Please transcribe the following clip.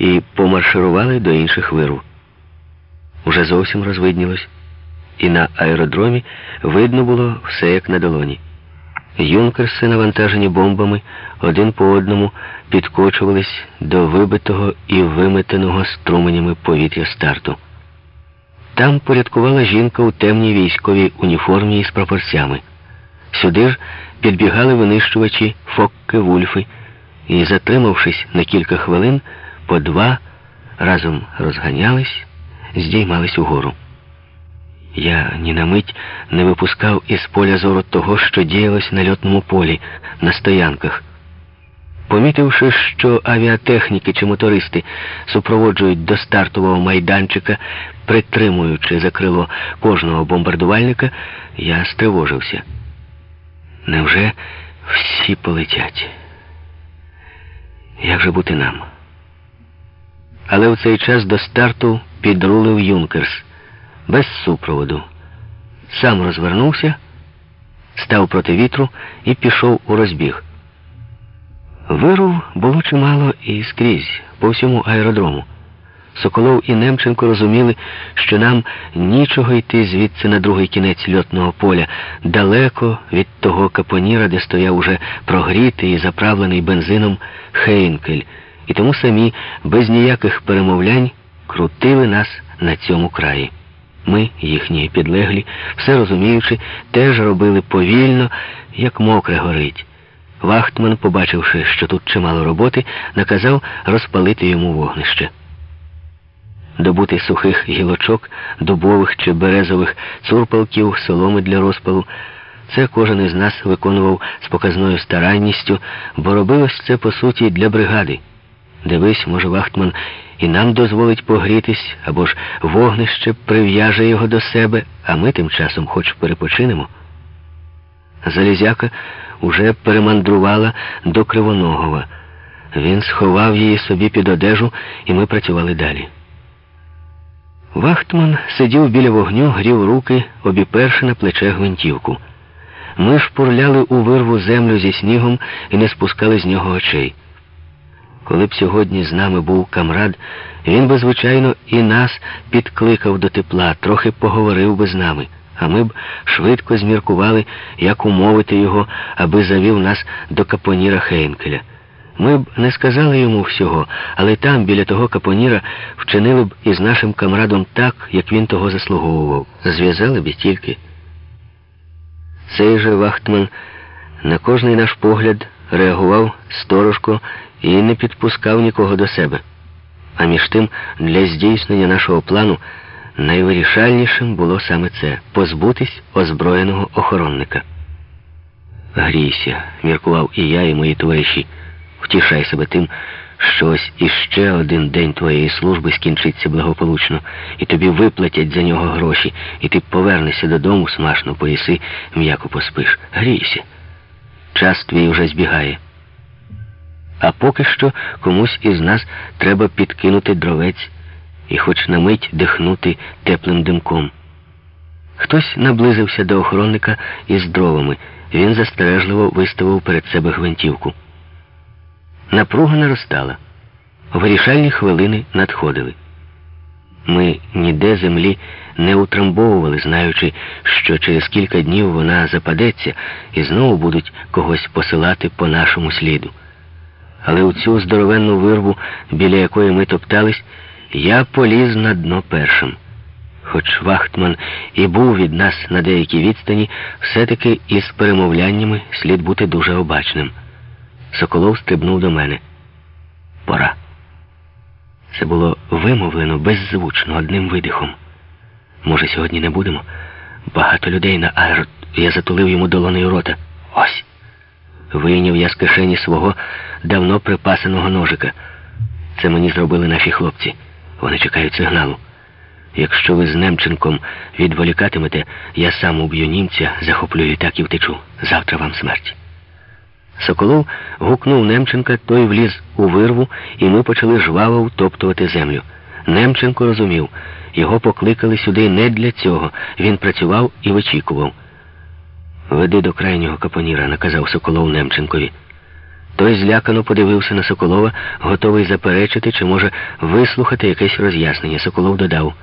і помарширували до інших вирв. Уже зовсім розвиднілось, і на аеродромі видно було все як на долоні. Юнкерси, навантажені бомбами, один по одному підкочувались до вибитого і виметеного струменями повітря старту. Там порядкувала жінка у темній військовій уніформі із прапорцями. Сюди ж підбігали винищувачі фокки вульфи і, затримавшись на кілька хвилин, по два разом розганялись, здіймались угору. Я ні на мить не випускав із поля зору того, що діялось на льотному полі, на стоянках. Помітивши, що авіатехніки чи мотористи супроводжують до стартового майданчика, притримуючи за крило кожного бомбардувальника, я стривожився. Невже всі полетять? Як же бути нам? Але в цей час до старту підрулив Юнкерс без супроводу. Сам розвернувся, став проти вітру і пішов у розбіг. Виру було чимало і скрізь, по всьому аеродрому. Соколов і Немченко розуміли, що нам нічого йти звідси на другий кінець льотного поля, далеко від того капоніра, де стояв уже прогрітий і заправлений бензином Хейнкель, і тому самі, без ніяких перемовлянь, крутили нас на цьому краї. Ми, їхні підлеглі, все розуміючи, теж робили повільно, як мокре горить. Вахтман, побачивши, що тут чимало роботи, наказав розпалити йому вогнище. Добути сухих гілочок, дубових чи березових цурпалків, соломи для розпалу. Це кожен із нас виконував з показною старанністю, бо робилось це, по суті, для бригади. Дивись, може, Вахтман і нам дозволить погрітись, або ж вогнище прив'яже його до себе, а ми тим часом хоч перепочинемо. Залізяка уже перемандрувала до Кривоногова. Він сховав її собі під одежу, і ми працювали далі. Вахтман сидів біля вогню, грів руки, обіперши на плече гвинтівку. Ми шпурляли у вирву землю зі снігом і не спускали з нього очей. Коли б сьогодні з нами був камрад, він би, звичайно, і нас підкликав до тепла, трохи поговорив би з нами, а ми б швидко зміркували, як умовити його, аби завів нас до капоніра Хейнкеля. Ми б не сказали йому всього, але там, біля того капоніра, вчинили б із нашим камрадом так, як він того заслуговував. Зв'язали б і тільки. Цей же Вахтман на кожний наш погляд реагував сторожко і не підпускав нікого до себе. А між тим, для здійснення нашого плану найвирішальнішим було саме це позбутись озброєного охоронника. Грійся, міркував і я, і мої товариші. Втішай себе тим, що ось іще один день твоєї служби скінчиться благополучно, і тобі виплатять за нього гроші, і ти повернешся додому, смашно поїси, м'яко поспиш. Грійся. Час твій уже збігає. А поки що комусь із нас треба підкинути дровець і хоч на мить дихнути теплим димком. Хтось наблизився до охоронника із дровами. Він застережливо виставив перед себе гвинтівку. Напруга наростала. Вирішальні хвилини надходили. Ми ніде землі не утрамбовували, знаючи, що через кілька днів вона западеться і знову будуть когось посилати по нашому сліду. Але у цю здоровенну вирву, біля якої ми топтались, я поліз на дно першим. Хоч Вахтман і був від нас на деякій відстані, все-таки із перемовляннями слід бути дуже обачним. Соколов стрибнув до мене. Пора. Це було вимовлено беззвучно одним видихом. Може, сьогодні не будемо? Багато людей на аерот. Я затулив йому долонею рота. Ось. Вийняв я з кишені свого давно припасеного ножика. Це мені зробили наші хлопці. Вони чекають сигналу. Якщо ви з Немченком відволікатимете, я сам уб'ю німця, захоплю літак і втечу. Завтра вам смерть. Соколов гукнув Немченка, той вліз у вирву, і ми почали жваво втоптувати землю. Немченко розумів, його покликали сюди не для цього. Він працював і вичікував. Веди до крайнього капоніра, наказав Соколов Немченкові. Той злякано подивився на Соколова, готовий заперечити чи, може, вислухати якесь роз'яснення. Соколов додав.